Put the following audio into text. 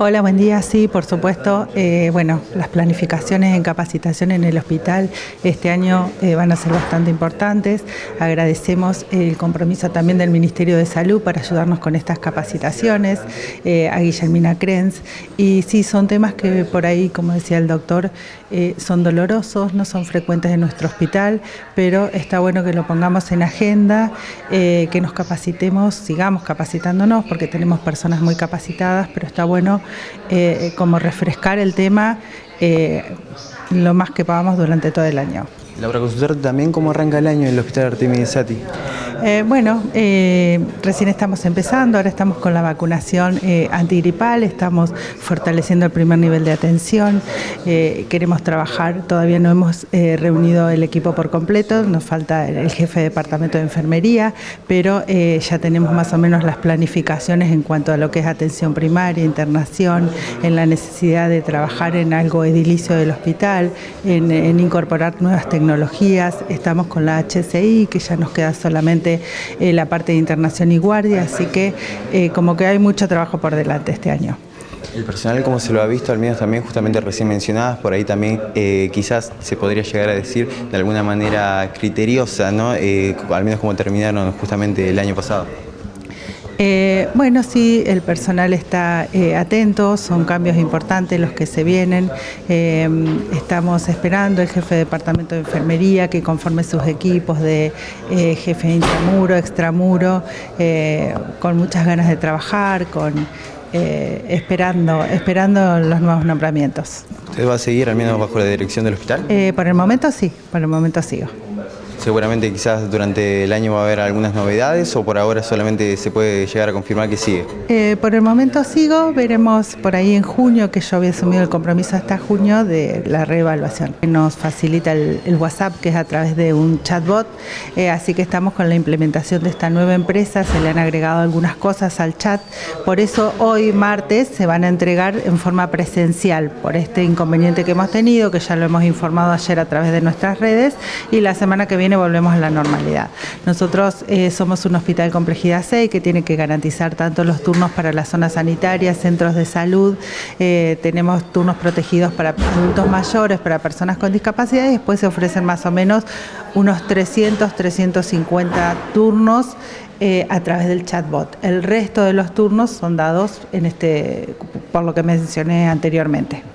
Hola, buen día. Sí, por supuesto. Eh, bueno, las planificaciones en capacitación en el hospital este año eh, van a ser bastante importantes. Agradecemos el compromiso también del Ministerio de Salud para ayudarnos con estas capacitaciones, eh, a Guillermina Krenz. Y sí, son temas que por ahí, como decía el doctor, son dolorosos, no son frecuentes en nuestro hospital, pero está bueno que lo pongamos en agenda, que nos capacitemos, sigamos capacitándonos, porque tenemos personas muy capacitadas, pero está bueno eh, como refrescar el tema eh, lo más que podamos durante todo el año. Laura, consultarte también cómo arranca el año en el Hospital Artemides Sati. Eh, bueno, eh, recién estamos empezando, ahora estamos con la vacunación eh, antigripal, estamos fortaleciendo el primer nivel de atención, queremos trabajar, todavía no hemos reunido el equipo por completo, nos falta el, jefe de departamento de enfermería, pero ya tenemos más o menos las planificaciones en cuanto a lo que es atención primaria, internación, en la necesidad de trabajar en algo edilicio del hospital, en incorporar nuevas tecnologías, estamos con la HCI, que ya nos queda solamente eh, la parte de internación y guardia, así que eh, como que hay mucho trabajo por delante este año. El personal, como se lo ha visto, al menos también justamente recién mencionadas, por ahí también eh, quizás se podría llegar a decir de alguna manera criteriosa, ¿no? al menos como terminaron justamente el año pasado. Eh, bueno, sí, el personal está eh, atento, son cambios importantes los que se vienen. Eh, estamos esperando el jefe de departamento de enfermería que conforme sus equipos de jefe de intramuro, extramuro, con muchas ganas de trabajar, con esperando, esperando los nuevos nombramientos. ¿Usted va a seguir al menos bajo la dirección del hospital? por el momento sí, por el momento sigo. Seguramente quizás durante el año va a haber algunas novedades o por ahora solamente se puede llegar a confirmar que sigue. Eh, por el momento sigo, veremos por ahí en junio, que yo había asumido el compromiso hasta junio de la reevaluación. Nos facilita el, WhatsApp, que es a través de un chatbot, eh, así que estamos con la implementación de esta nueva empresa, se le han agregado algunas cosas al chat, por eso hoy martes se van a entregar en forma presencial por este inconveniente que hemos tenido, que ya lo hemos informado ayer a través de nuestras redes, y la semana que viene volvemos a la normalidad. Nosotros eh, somos un hospital complejidad 6 que tiene que garantizar tanto los turnos para las zonas sanitarias, centros de salud, eh, tenemos turnos protegidos para adultos mayores, para personas con discapacidad y después se ofrecen más o menos unos 300, 350 turnos eh, a través del chatbot. El resto de los turnos son dados en este, por lo que mencioné anteriormente.